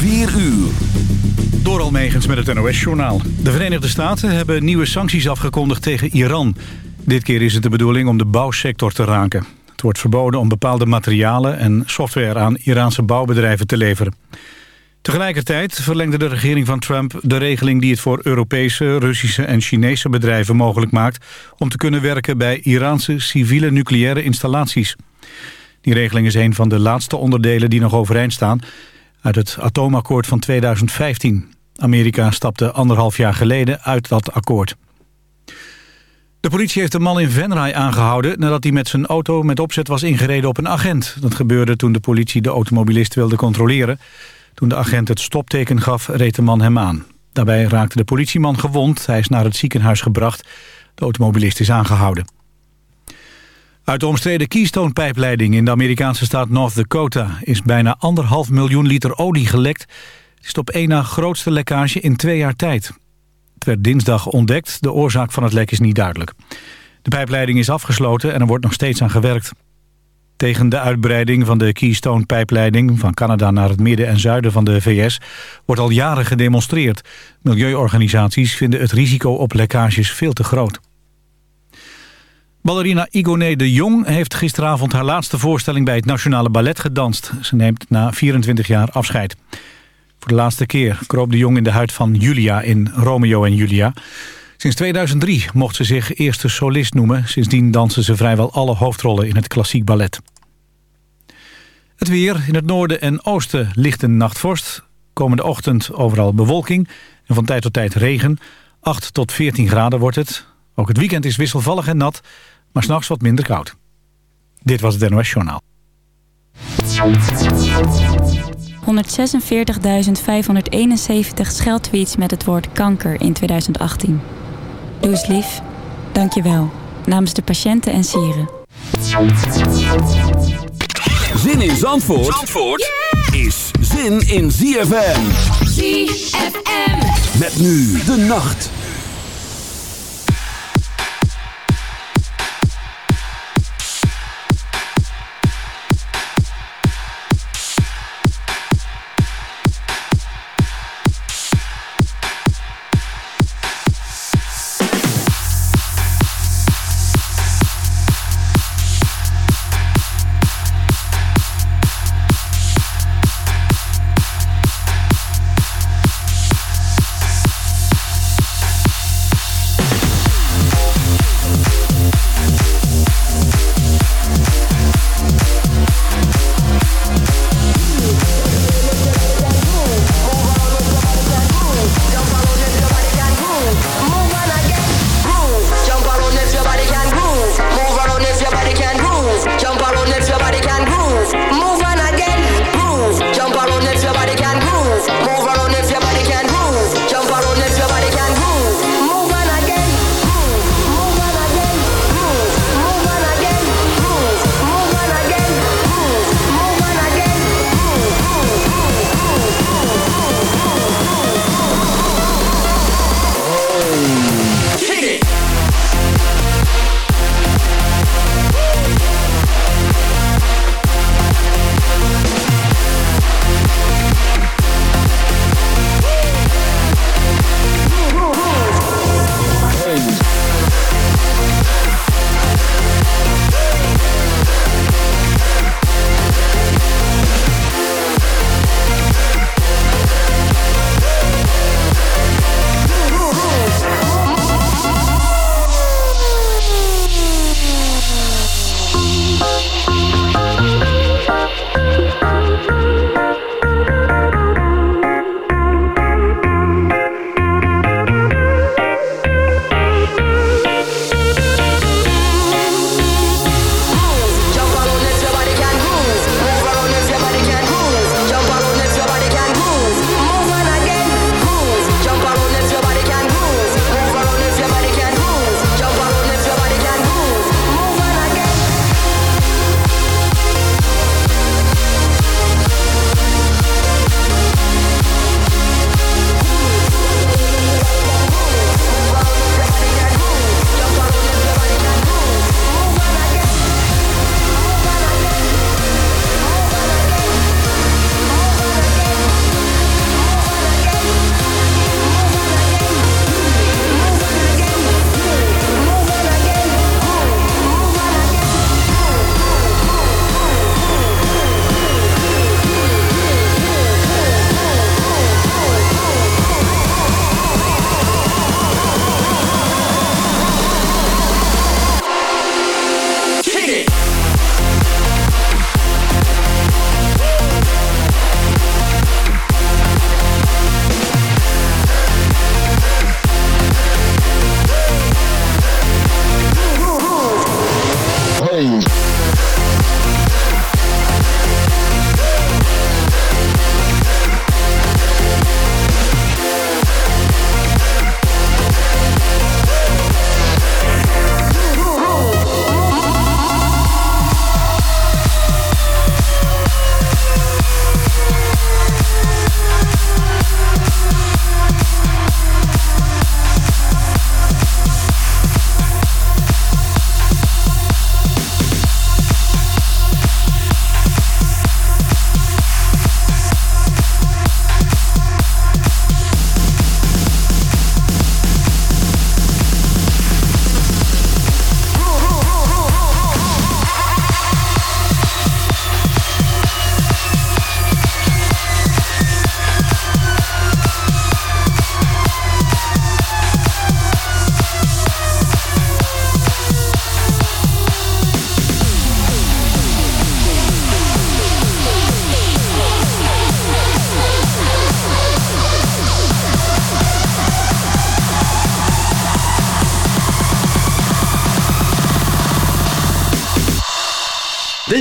4 uur. Door Almegens met het NOS-journaal. De Verenigde Staten hebben nieuwe sancties afgekondigd tegen Iran. Dit keer is het de bedoeling om de bouwsector te raken. Het wordt verboden om bepaalde materialen en software aan Iraanse bouwbedrijven te leveren. Tegelijkertijd verlengde de regering van Trump de regeling die het voor Europese, Russische en Chinese bedrijven mogelijk maakt om te kunnen werken bij Iraanse civiele nucleaire installaties. Die regeling is een van de laatste onderdelen die nog overeind staan uit het atoomakkoord van 2015. Amerika stapte anderhalf jaar geleden uit dat akkoord. De politie heeft een man in Venray aangehouden... nadat hij met zijn auto met opzet was ingereden op een agent. Dat gebeurde toen de politie de automobilist wilde controleren. Toen de agent het stopteken gaf, reed de man hem aan. Daarbij raakte de politieman gewond. Hij is naar het ziekenhuis gebracht. De automobilist is aangehouden. Uit de omstreden Keystone-pijpleiding in de Amerikaanse staat North Dakota... is bijna anderhalf miljoen liter olie gelekt. Het is op één na grootste lekkage in twee jaar tijd. Het werd dinsdag ontdekt. De oorzaak van het lek is niet duidelijk. De pijpleiding is afgesloten en er wordt nog steeds aan gewerkt. Tegen de uitbreiding van de Keystone-pijpleiding... van Canada naar het midden en zuiden van de VS... wordt al jaren gedemonstreerd. Milieuorganisaties vinden het risico op lekkages veel te groot. Ballerina Igoné de Jong heeft gisteravond haar laatste voorstelling bij het Nationale Ballet gedanst. Ze neemt na 24 jaar afscheid. Voor de laatste keer kroop de Jong in de huid van Julia in Romeo en Julia. Sinds 2003 mocht ze zich eerste solist noemen. Sindsdien dansen ze vrijwel alle hoofdrollen in het klassiek ballet. Het weer. In het noorden en oosten ligt een nachtvorst. Komende ochtend overal bewolking en van tijd tot tijd regen. 8 tot 14 graden wordt het. Ook het weekend is wisselvallig en nat maar s'nachts wat minder koud. Dit was het NOS Journaal. 146.571 scheldtweets met het woord kanker in 2018. Doe eens lief. Dank je wel. Namens de patiënten en sieren. Zin in Zandvoort, Zandvoort is zin in ZFM. ZFM. Met nu de nacht.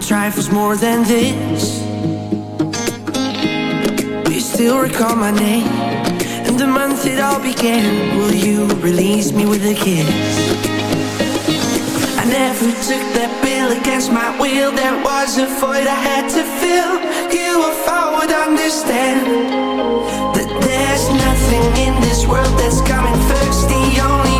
trifles more than this. Do you still recall my name. And the month it all began Will you release me with a kiss? I never took that bill against my will. There was a void I had to fill. You if I would understand That there's nothing in this world that's coming first. The only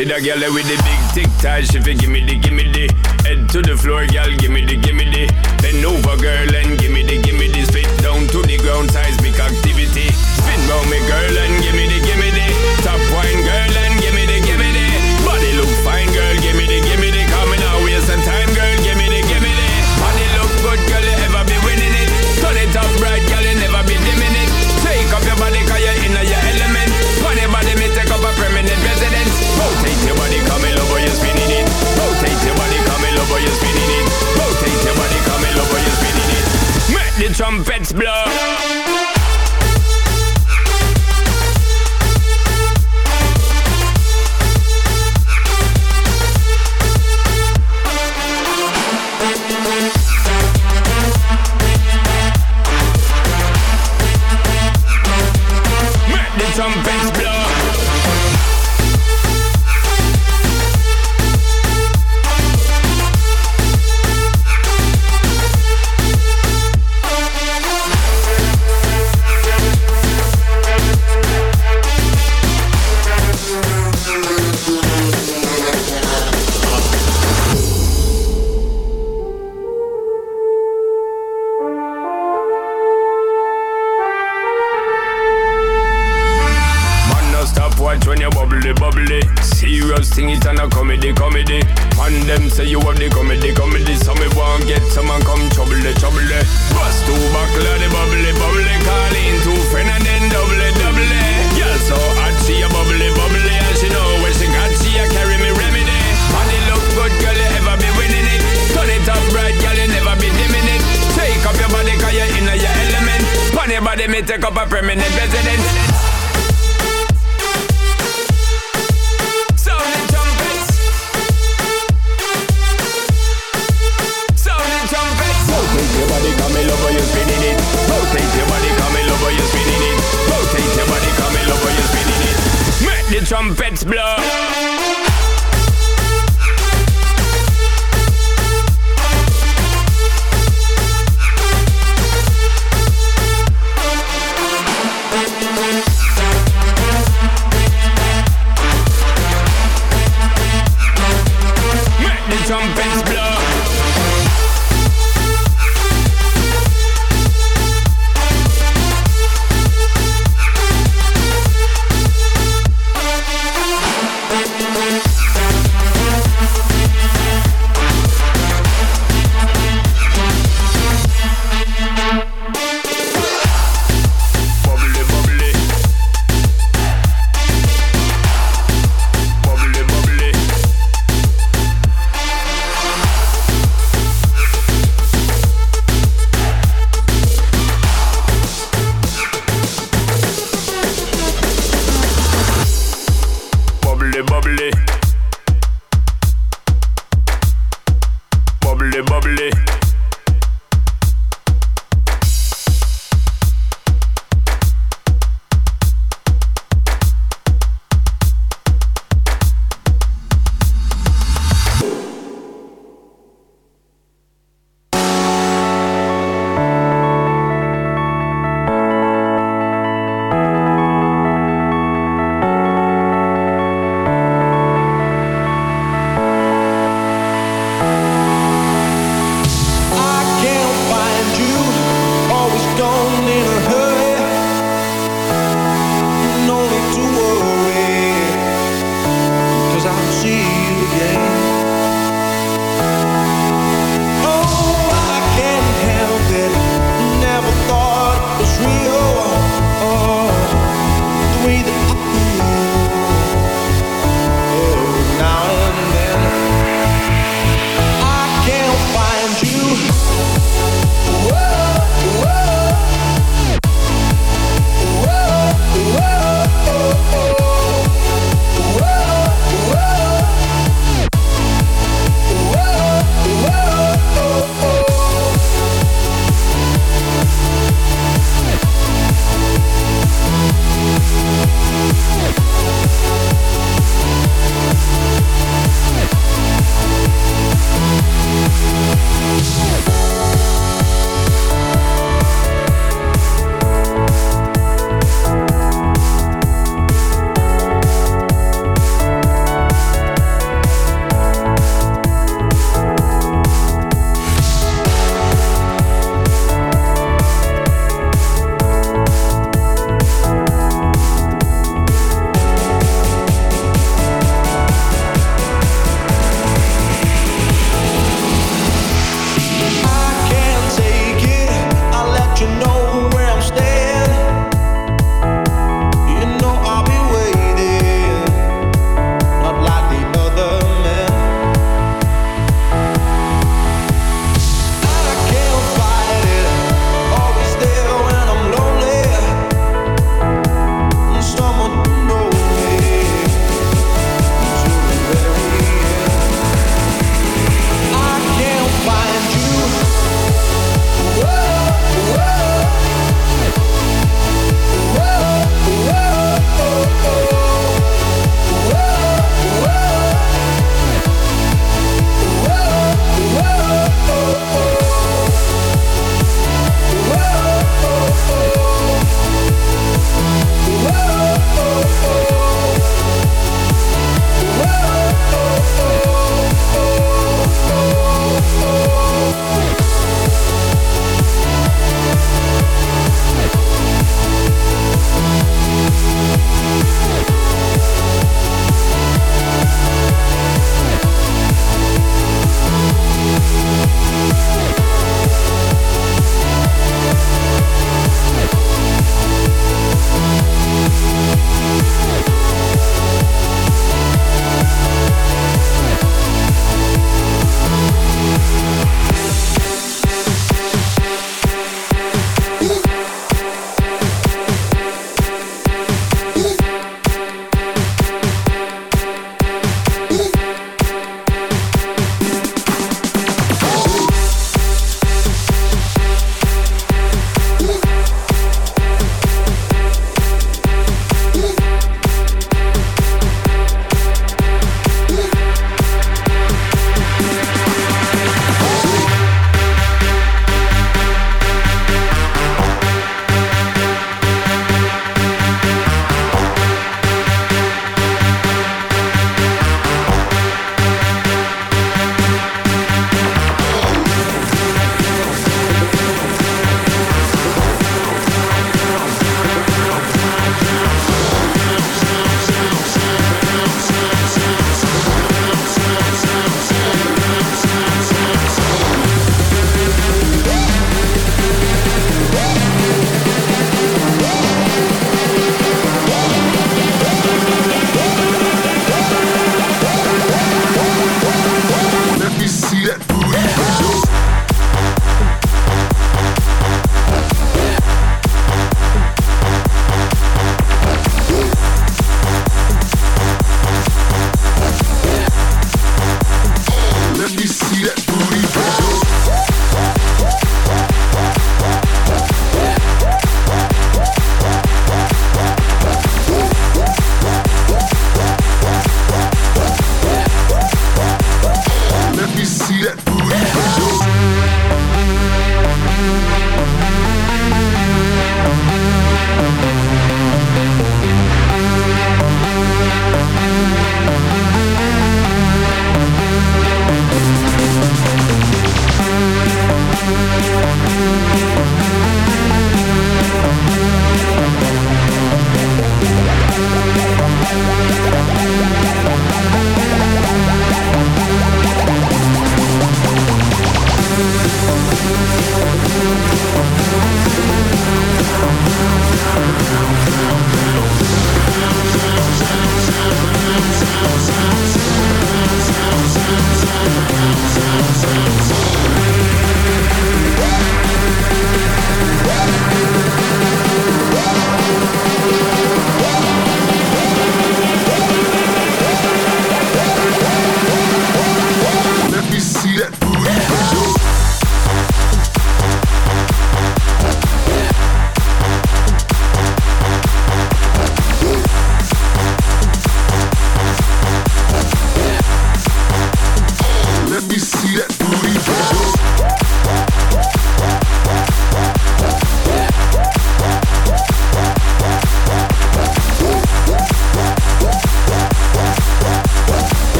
See that girl with the big tic tac, she fi gimme the gimme the head to the floor, girl, gimme the gimme the bend over, girl, and gimme the gimme the spit down to the ground, seismic activity. Spin round me, girl, and gimme the gimme the top wine, girl. trumpets blow. Say you bubbly, bubbly. Bubbly, bubbly.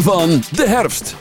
Van de herfst.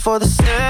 for the stairs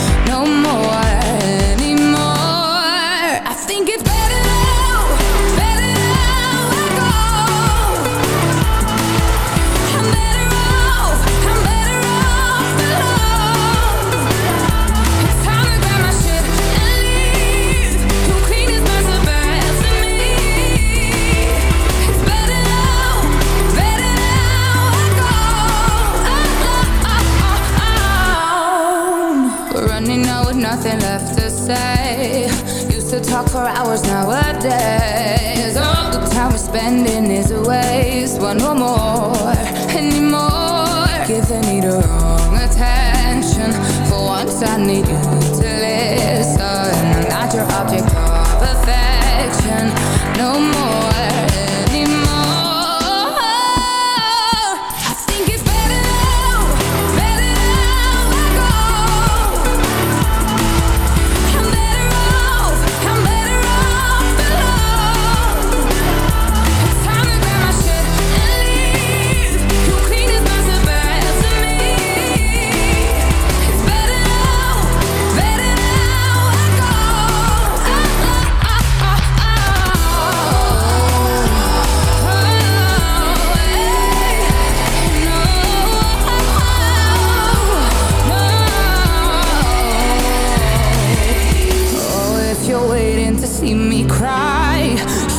talk for hours nowadays. All the time we're spending is a waste. Want no more, anymore. Giving it the wrong attention. For once, I need you.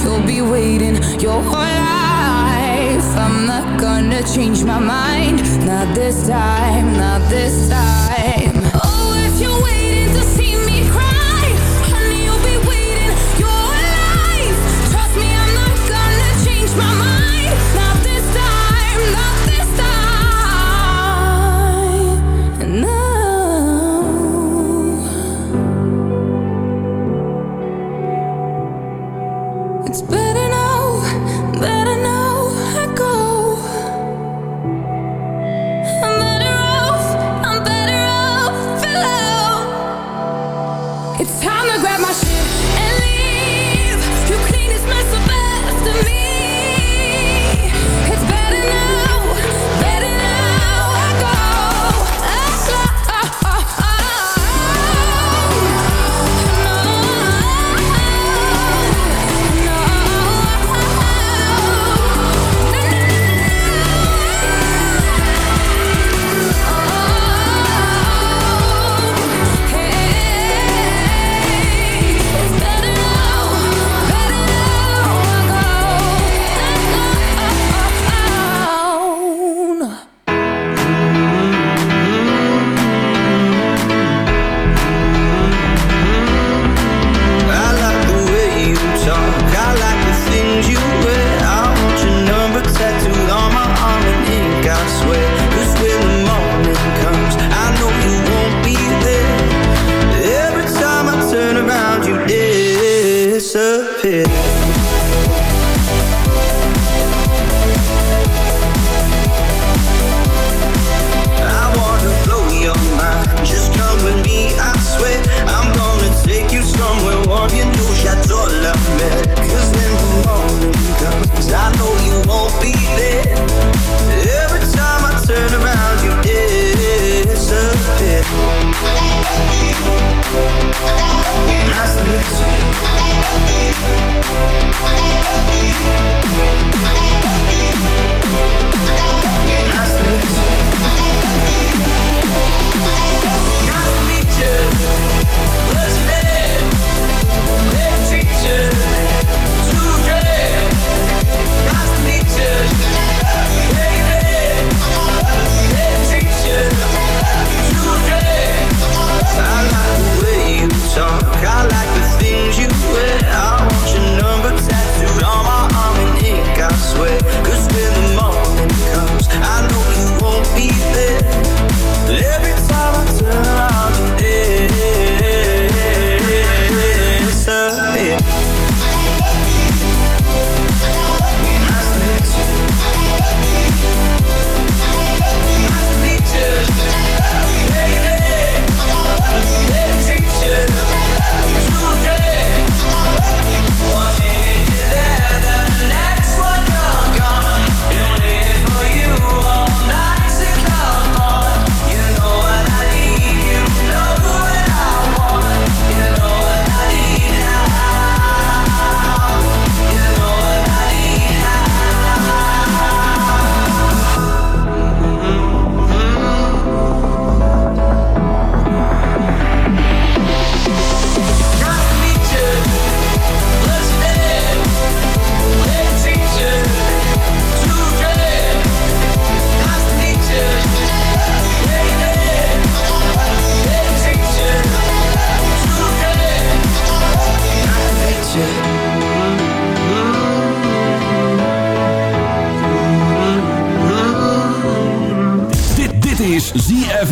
you'll be waiting your whole life. I'm not gonna change my mind, not this time, not this time.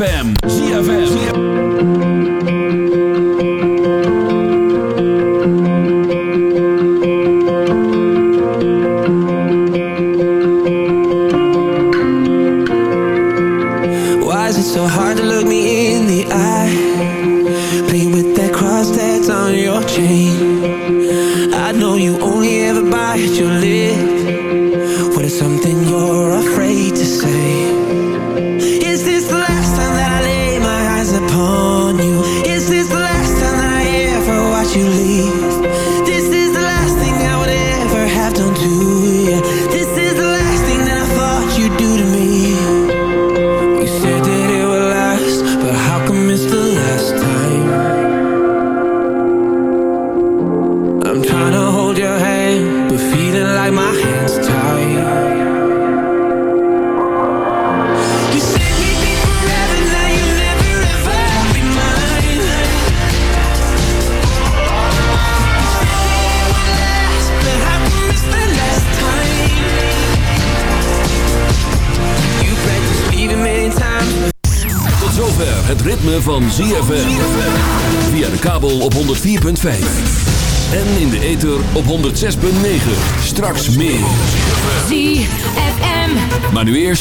ZFM.